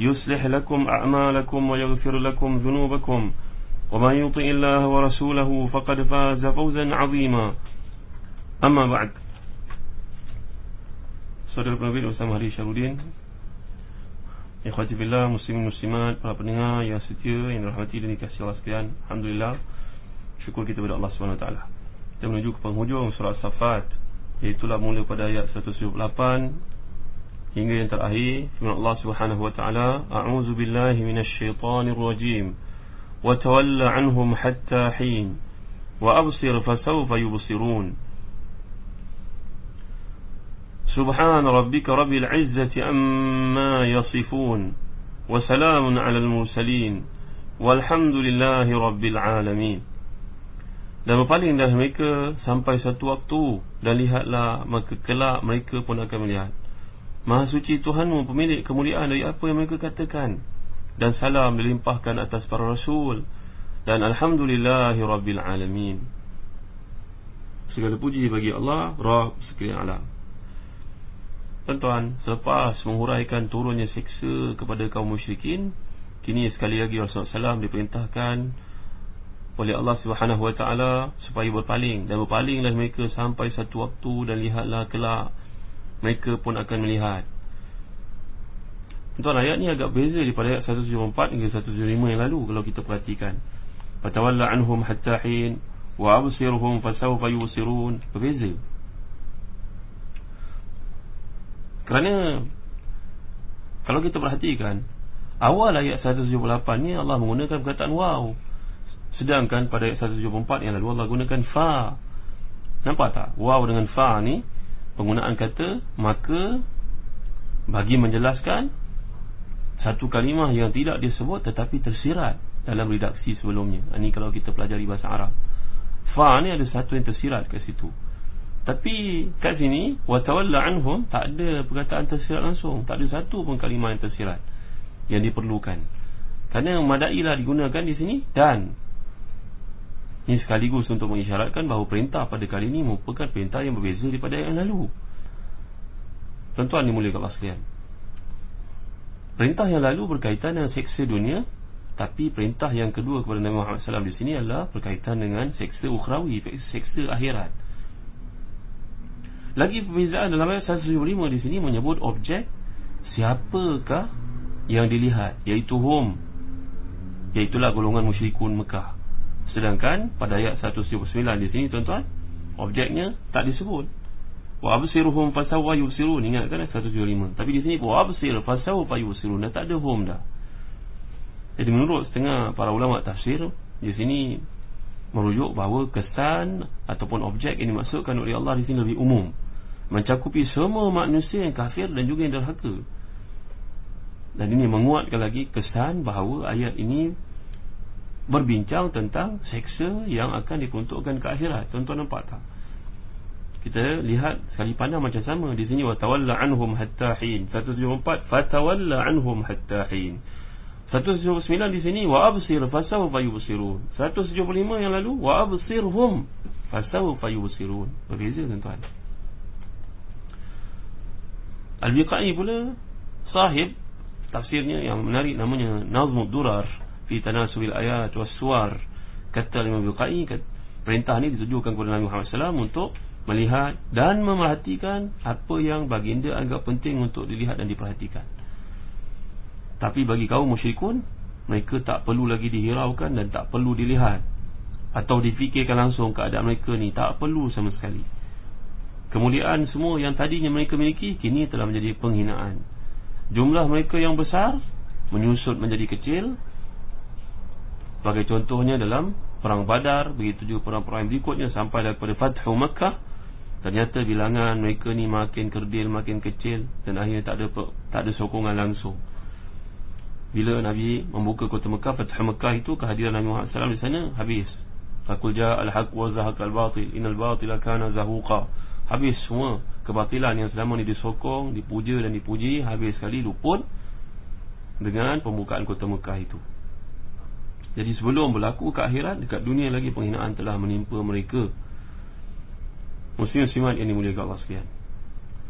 يصلح لكم أعمالكم ويغفر لكم ذنوبكم ومن يطع الله ورسوله فقد فاز فوزا عظيما أما بعد Saudara Nabi Ustaz Mahdi Syarudin Ikhwati Billah, Muslimin Muslimat, para pendengar yang setia, yang dirahmati dan dikasihi Allah sekalian Alhamdulillah Syukur kita kepada Allah SWT Kita menuju ke penghujung surat Safat Iaitulah mula pada ayat 178 Hingga yang terakhir Firman Allah SWT A'udzu billahi minasyaitanir rajim Wa tawalla anhum hatta hin Wa absir fasawfa yubsirun سبحان ربك رب العزة أما يصفون وسلام على المرسلين والحمد لله رب العالمين dan berpalinglah mereka sampai satu waktu dan lihatlah maka kelak mereka pun akan melihat Maha suci Tuhanmu pemilik kemuliaan dari apa yang mereka katakan. Dan salam dilimpahkan atas para rasul. Dan alhamdulillahi rabbil alamin. Segala puji bagi Allah Rabb sekalian alam. Tuan-tuan, selepas menghuraikan turunnya seksa kepada kaum musyrikin, kini sekali lagi Rasulullah SAW diperintahkan oleh Allah Subhanahu Wa Taala supaya berpaling. Dan berpalinglah mereka sampai satu waktu dan lihatlah kelak mereka pun akan melihat. Tuan ayat ni agak beza daripada ayat 174 hingga 175 yang lalu kalau kita perhatikan. Fatawalla anhum hatta hin wa absirhum fasawfa yusirun. Berbeza. Kerana kalau kita perhatikan awal ayat 178 ni Allah menggunakan perkataan waw. Sedangkan pada ayat 174 yang lalu Allah gunakan fa. Nampak tak? Waw dengan fa ni penggunaan kata maka bagi menjelaskan satu kalimah yang tidak disebut tetapi tersirat dalam redaksi sebelumnya. Ini kalau kita pelajari bahasa Arab. Fa ni ada satu yang tersirat kat situ. Tapi kat sini watawalla anhum tak ada perkataan tersirat langsung, tak ada satu pun kalimah yang tersirat yang diperlukan. Kerana madailah digunakan di sini dan ini sekaligus untuk mengisyaratkan bahawa perintah pada kali ini merupakan perintah yang berbeza daripada yang lalu. Tuan-tuan dimuliakan Allah sekalian. Perintah yang lalu berkaitan dengan seksa dunia tapi perintah yang kedua kepada Nabi Muhammad SAW di sini adalah berkaitan dengan seksa ukhrawi, seksa akhirat. Lagi perbezaan dalam ayat 175 di sini menyebut objek siapakah yang dilihat iaitu hum iaitulah golongan musyrikun Mekah. Sedangkan pada ayat 179 di sini tuan-tuan objeknya tak disebut. Wa absiruhum fasawwa yusirun ingatkan ayat 175. Tapi di sini wa absir fasawwa yusirun dah tak ada hum dah. Jadi menurut setengah para ulama tafsir di sini merujuk bahawa kesan ataupun objek yang dimaksudkan oleh Allah di sini lebih umum mencakupi semua manusia yang kafir dan juga yang derhaka. Dan ini menguatkan lagi kesan bahawa ayat ini berbincang tentang seksa yang akan diperuntukkan ke akhirat. Tuan-tuan nampak tak? Kita lihat sekali pandang macam sama di sini watawalla anhum hatta hin. 174 fatawalla anhum hatta hin. 179 di sini wa absir fasawfa yubsirun. 175 yang lalu wa absirhum fasawfa yubsirun. Berbeza tuan-tuan. Al-Biqai pula sahib tafsirnya yang menarik namanya Nazmud Durar fi tanasubil ayat was suar kata Imam Biqai perintah ini ditujukan kepada Nabi Muhammad SAW untuk melihat dan memerhatikan apa yang baginda anggap penting untuk dilihat dan diperhatikan. Tapi bagi kaum musyrikun Mereka tak perlu lagi dihiraukan dan tak perlu dilihat Atau difikirkan langsung keadaan mereka ni. Tak perlu sama sekali. Kemuliaan semua yang tadinya mereka miliki Kini telah menjadi penghinaan. Jumlah mereka yang besar Menyusut menjadi kecil Sebagai contohnya dalam Perang Badar Begitu juga perang-perang berikutnya Sampai daripada Fathu Makkah Ternyata bilangan mereka ni makin kerdil, makin kecil Dan akhirnya tak ada tak ada sokongan langsung. Bila Nabi membuka kota Mekah Fatah Mekah itu kehadiran Nabi Muhammad SAW di sana habis. Fakul ja'al haq wa zahaq al-batil Innal batila kana zahuqa. Habis semua kebatilan yang selama ni disokong Dipuja dan dipuji Habis sekali luput Dengan pembukaan kota Mekah itu Jadi sebelum berlaku ke akhirat Dekat dunia lagi penghinaan telah menimpa mereka. Muslim-Muslimat yang dimuliakan Allah sekalian.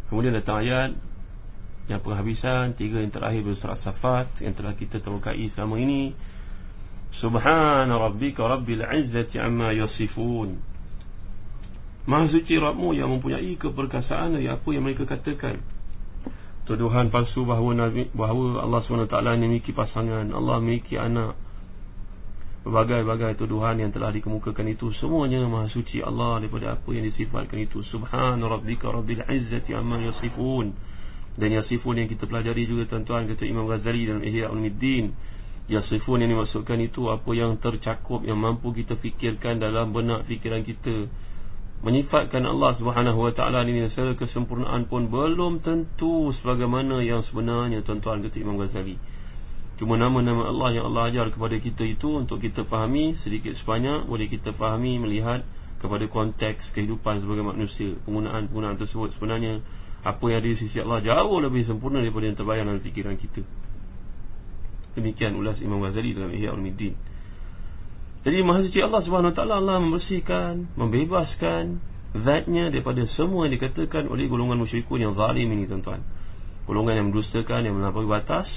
Kemudian datang ayat yang penghabisan tiga yang terakhir bersurat safat yang telah kita terukai selama ini. Subhana rabbika rabbil izzati amma yasifun. Maha suci Rabbmu yang mempunyai keperkasaan dari apa yang mereka katakan. Tuduhan palsu bahawa Nabi, bahawa Allah SWT memiliki pasangan Allah memiliki anak berbagai-bagai tuduhan yang telah dikemukakan itu semuanya maha suci Allah daripada apa yang disifatkan itu. Subhana rabbika rabbil izzati amma yasifun. Dan Yasifun yang kita pelajari juga tuan-tuan kata Imam Ghazali dalam Ihya Ulumuddin Yasifun yang dimaksudkan itu apa yang tercakup yang mampu kita fikirkan dalam benak fikiran kita. Menyifatkan Allah Subhanahu wa taala ini segala kesempurnaan pun belum tentu sebagaimana yang sebenarnya tuan-tuan kata Imam Ghazali cuma nama-nama Allah yang Allah ajar kepada kita itu untuk kita fahami sedikit sebanyak boleh kita fahami melihat kepada konteks kehidupan sebagai manusia. Penggunaan-penggunaan tersebut sebenarnya apa yang ada di sisi Allah jauh lebih sempurna daripada yang terbayang dalam fikiran kita. Demikian ulas Imam Ghazali dalam Ihya Ulumuddin. Jadi maha suci Allah Subhanahu Wa Taala Allah membersihkan membebaskan zatnya daripada semua yang dikatakan oleh golongan musyrikun yang zalim ini tuan-tuan. Golongan yang mendustakan yang melampaui batas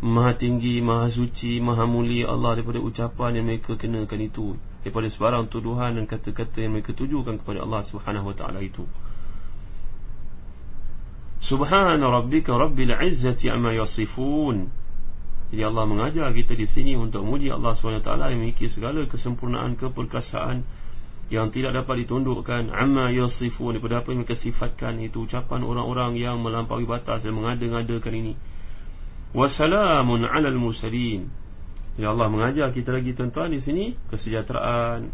maha tinggi maha suci maha mulia Allah daripada ucapan yang mereka kenakan itu daripada sebarang tuduhan dan kata-kata yang mereka tujukan kepada Allah Subhanahu Wa Taala itu Subhana rabbika rabbil izzati amma yasifun. Jadi Allah mengajar kita di sini untuk muji Allah SWT yang memiliki segala kesempurnaan keperkasaan yang tidak dapat ditundukkan amma yasifun daripada apa yang mereka sifatkan itu ucapan orang-orang yang melampaui batas dan mengada-ngadakan ini. Wassalamun 'alal mursalin. Ya Allah mengajar kita lagi tuan-tuan di sini kesejahteraan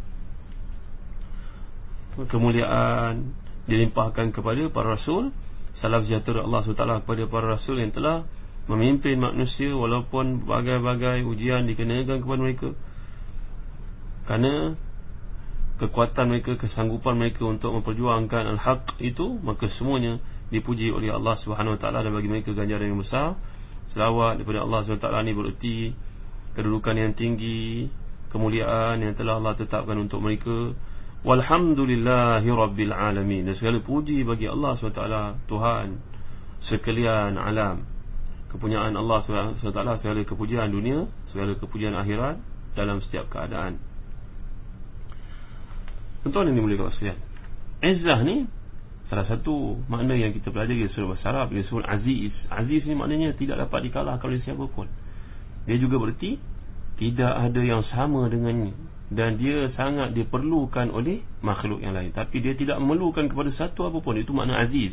kemuliaan dilimpahkan kepada para rasul. Salam sejahtera Allah SWT kepada para rasul yang telah memimpin manusia walaupun bagai-bagai ujian dikenakan kepada mereka. Kerana kekuatan mereka, kesanggupan mereka untuk memperjuangkan al-haq itu maka semuanya dipuji oleh Allah SWT dan bagi mereka ganjaran yang besar selawat daripada Allah SWT ini bererti kedudukan yang tinggi kemuliaan yang telah Allah tetapkan untuk mereka. Walhamdulillahi Rabbil Alamin. Dan segala puji bagi Allah SWT Tuhan Sekalian alam. Kepunyaan Allah SWT Segala kepujian dunia Segala kepujian akhirat Dalam setiap keadaan. Tentuan ini boleh kau sekalian Izzah ni Salah satu makna yang kita pelajari surah Bahasa Arab Di surah Aziz. Aziz ni maknanya Tidak dapat dikalahkan oleh siapa pun Dia juga berarti Tidak ada yang sama dengannya. Dan dia sangat diperlukan oleh makhluk yang lain. Tapi dia tidak memerlukan kepada satu apapun itu makna aziz.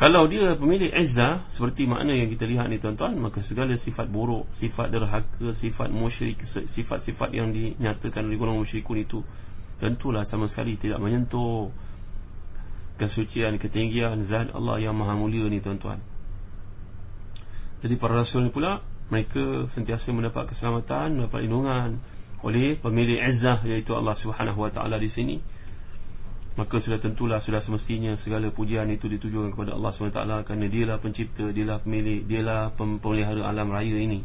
Kalau dia pemilik izza seperti makna yang kita lihat ni tuan-tuan maka segala sifat buruk sifat derhaka sifat musyrik sifat-sifat yang dinyatakan oleh golongan musyrikun itu tentulah sama sekali tidak menyentuh kesucian ketinggian zat Allah yang maha mulia ni tuan-tuan. Jadi para rasul ni pula mereka sentiasa mendapat keselamatan mendapat lindungan oleh pemilik izzah iaitu Allah Subhanahu wa taala di sini. Maka sudah tentulah sudah semestinya segala pujian itu ditujukan kepada Allah Subhanahu wa taala kerana dialah pencipta dialah pemilik dialah pemelihara alam raya ini.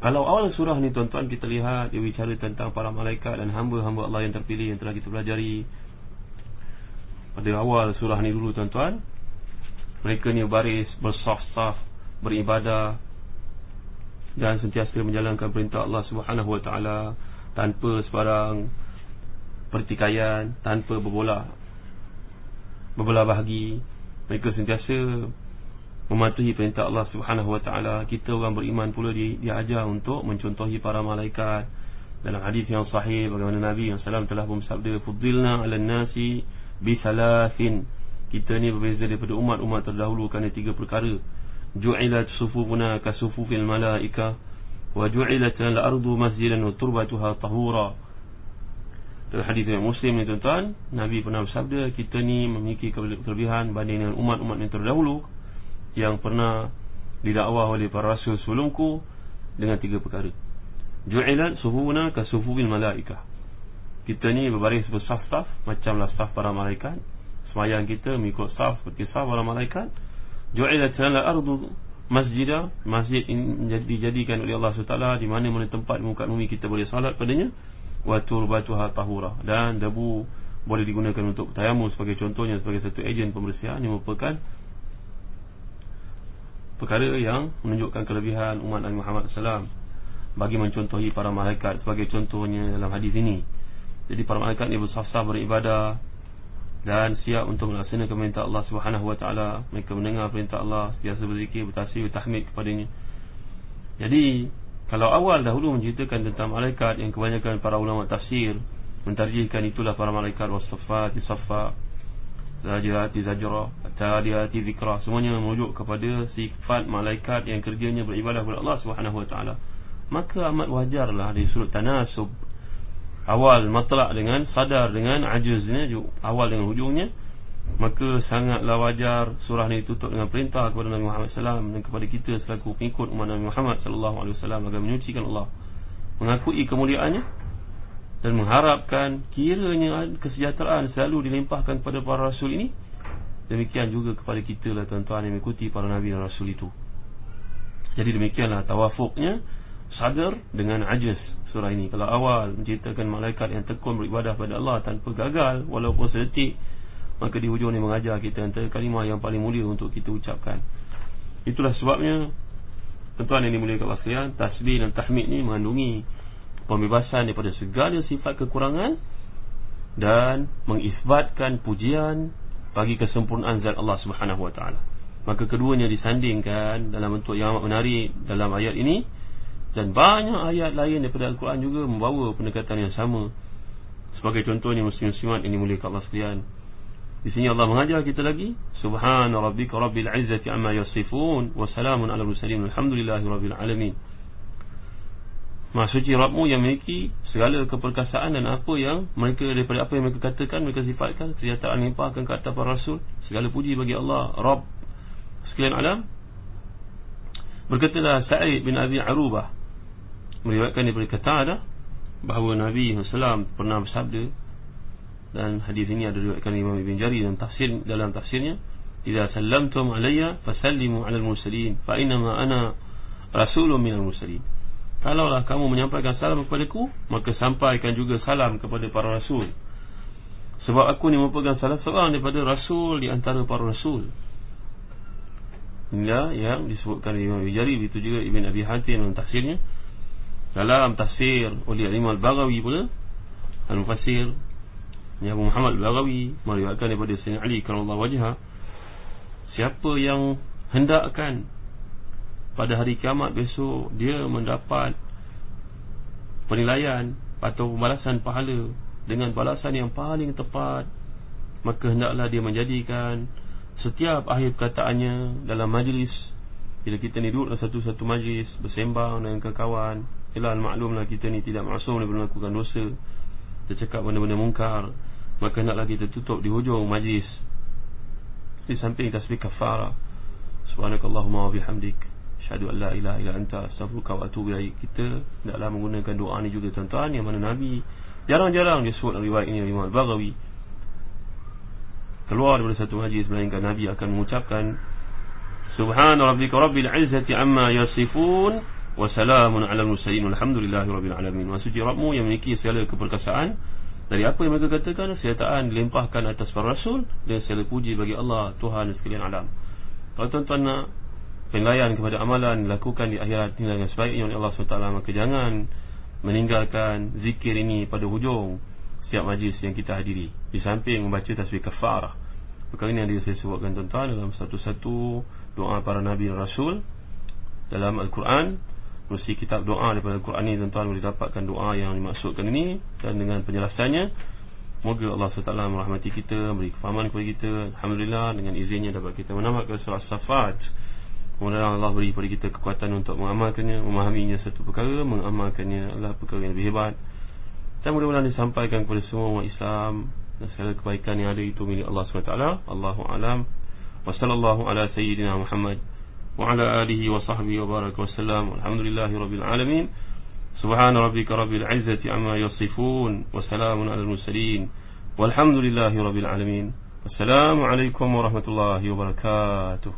Kalau awal surah ni tuan-tuan kita lihat dia bicara tentang para malaikat dan hamba-hamba Allah yang terpilih yang telah kita pelajari pada awal surah ni dulu tuan-tuan mereka ni baris bersaf-saf beribadah dan sentiasa menjalankan perintah Allah Subhanahu wa taala tanpa sebarang pertikaian tanpa berbola berbola bahagi mereka sentiasa mematuhi perintah Allah Subhanahu Wa Taala. Kita orang beriman pula di, diajar untuk mencontohi para malaikat. Dalam hadis yang sahih bagaimana Nabi yang salam telah bersabda, "Fuddilna 'alan nasi bi salasin." Kita ni berbeza daripada umat-umat terdahulu kerana tiga perkara. Ju'ilat sufufuna ka sufufil malaika wa ju'ilat al-ardu masjidan wa turbatuha tahura. Dalam hadis yang Muslim ni tuan-tuan, Nabi pernah bersabda, kita ni memiliki kelebihan banding dengan umat-umat yang terdahulu yang pernah didakwah oleh para rasul sebelumku dengan tiga perkara. Ju'ilat suhuna ka suhufil malaika. Kita ni berbaris bersaf-saf macamlah saf para malaikat. Semayang kita mengikut saf seperti saf para malaikat. Ju'ilat al ardu masjida, masjid ini dijadikan oleh Allah SWT di mana-mana tempat muka bumi kita boleh salat padanya. Wa turbatuha tahura dan debu boleh digunakan untuk tayammum sebagai contohnya sebagai satu ejen pembersihan yang merupakan perkara yang menunjukkan kelebihan umat Nabi Muhammad SAW bagi mencontohi para malaikat sebagai contohnya dalam hadis ini. Jadi para malaikat ini bersaf-saf beribadah dan siap untuk melaksanakan perintah Allah Subhanahu Wa Taala. Mereka mendengar perintah Allah, biasa berzikir, bertasbih, bertahmid kepadanya. Jadi kalau awal dahulu menceritakan tentang malaikat yang kebanyakan para ulama tafsir mentarjihkan itulah para malaikat wasfat, saffa, Zajirati Zajra Tadiyati Zikra Semuanya merujuk kepada sifat malaikat yang kerjanya beribadah kepada Allah SWT Maka amat wajarlah di surut tanasub Awal matlak dengan sadar dengan ajuznya Awal dengan hujungnya Maka sangatlah wajar surah ini tutup dengan perintah kepada Nabi Muhammad SAW Dan kepada kita selaku pengikut umat Nabi Muhammad SAW Agar menyucikan Allah Mengakui kemuliaannya dan mengharapkan kiranya kesejahteraan selalu dilimpahkan kepada para rasul ini. Demikian juga kepada kita lah tuan-tuan yang mengikuti para nabi dan rasul itu. Jadi demikianlah tawafuknya sadar dengan ajiz surah ini. Kalau awal menceritakan malaikat yang tekun beribadah pada Allah tanpa gagal walaupun sedetik maka di hujung ini mengajar kita antara kalimah yang paling mulia untuk kita ucapkan. Itulah sebabnya tuan-tuan yang dimuliakan Allah sekalian tasbih dan tahmid ini mengandungi pembebasan daripada segala sifat kekurangan dan mengisbatkan pujian bagi kesempurnaan zat Allah Subhanahu wa taala. Maka keduanya disandingkan dalam bentuk yang amat menarik dalam ayat ini dan banyak ayat lain daripada Al-Quran juga membawa pendekatan yang sama. Sebagai contohnya muslim-muslimat ini mulia Allah sekalian. Di sini Allah mengajar kita lagi Subhana rabbika rabbil izzati amma yasifun wa salamun ala mursalin alhamdulillahi rabbil alamin. Maha suci Rabbmu yang memiliki segala keperkasaan dan apa yang mereka daripada apa yang mereka katakan mereka sifatkan kesejahteraan limpahkan ke atas para rasul segala puji bagi Allah Rabb sekalian alam berkatalah Sa'id bin Abi Arubah meriwayatkan daripada kata ada bahawa Nabi SAW pernah bersabda dan hadis ini ada diriwayatkan Imam Ibn Jari dalam tafsir dalam tafsirnya idza sallamtum alayya fasallimu ala al-mursalin fa inna ana rasulun min al-mursalin Kalaulah kamu menyampaikan salam kepadaku Maka sampaikan juga salam kepada para rasul. Sebab aku ni merupakan salah seorang daripada rasul Di antara para rasul. Inilah yang disebutkan Imam Wijari Itu juga Ibn Abi Hatim dalam tafsirnya Dalam tafsir oleh Imam Al-Baghawi pula Al-Mufassir Abu Muhammad Al-Baghawi Meriwayatkan daripada Sayyidina Ali Kalau Allah wajah Siapa yang hendakkan pada hari kiamat besok dia mendapat penilaian atau pembalasan pahala dengan balasan yang paling tepat maka hendaklah dia menjadikan setiap akhir perkataannya dalam majlis. Bila kita ni duduk dalam satu-satu majlis bersembang dengan kawan ialah maklumlah kita ni tidak masuk daripada melakukan dosa kita cakap benda-benda mungkar maka hendaklah kita tutup di hujung majlis di samping tasbih kafara subhanakallahumma wa bihamdika Asyhadu an la ilaha illa anta astaghfiruka wa atubu. Kita hendaklah menggunakan doa ni juga tuan-tuan yang mana Nabi jarang-jarang dia sebut riwayat ini Imam Al-Baghawi. Keluar daripada satu majlis melainkan Nabi akan mengucapkan Subhana rabbika rabbil izzati amma yasifun wa salamun ala mursalin walhamdulillahi rabbil alamin. Suci Rabbmu yang memiliki segala keperkasaan. Dari apa yang mereka katakan Kesihatan dilimpahkan atas para rasul Dan segala puji bagi Allah Tuhan sekalian alam. Kalau tuan-tuan nak penilaian kepada amalan dilakukan di akhirat ini dengan sebaiknya oleh Allah SWT maka jangan meninggalkan zikir ini pada hujung setiap majlis yang kita hadiri. Di samping membaca tasbih kafarah. Perkara ini yang saya sebutkan tuan-tuan dalam satu-satu doa para nabi dan rasul dalam Al-Quran mesti kitab doa daripada Al-Quran ini tuan-tuan boleh dapatkan doa yang dimaksudkan ini. Dan dengan penjelasannya Moga Allah SWT merahmati kita Beri kefahaman kepada kita. Alhamdulillah Dengan izinnya dapat kita menamatkan surah Safat. Mudah-mudahan Allah beri kepada kita kekuatan untuk mengamalkannya Memahaminya satu perkara Mengamalkannya adalah perkara yang lebih hebat. Dan mudah-mudahan disampaikan kepada semua umat Islam Dan segala kebaikan yang ada itu milik Allah SWT. Allahu'alam Wa sallallahu ala sayyidina Muhammad Wa ala alihi wa sahbihi wa baraka wa sallam Alhamdulillahi rabbil alamin سبحان ربك رب العزة عما يصفون وسلام على المرسلين والحمد لله رب العالمين السلام عليكم ورحمة الله وبركاته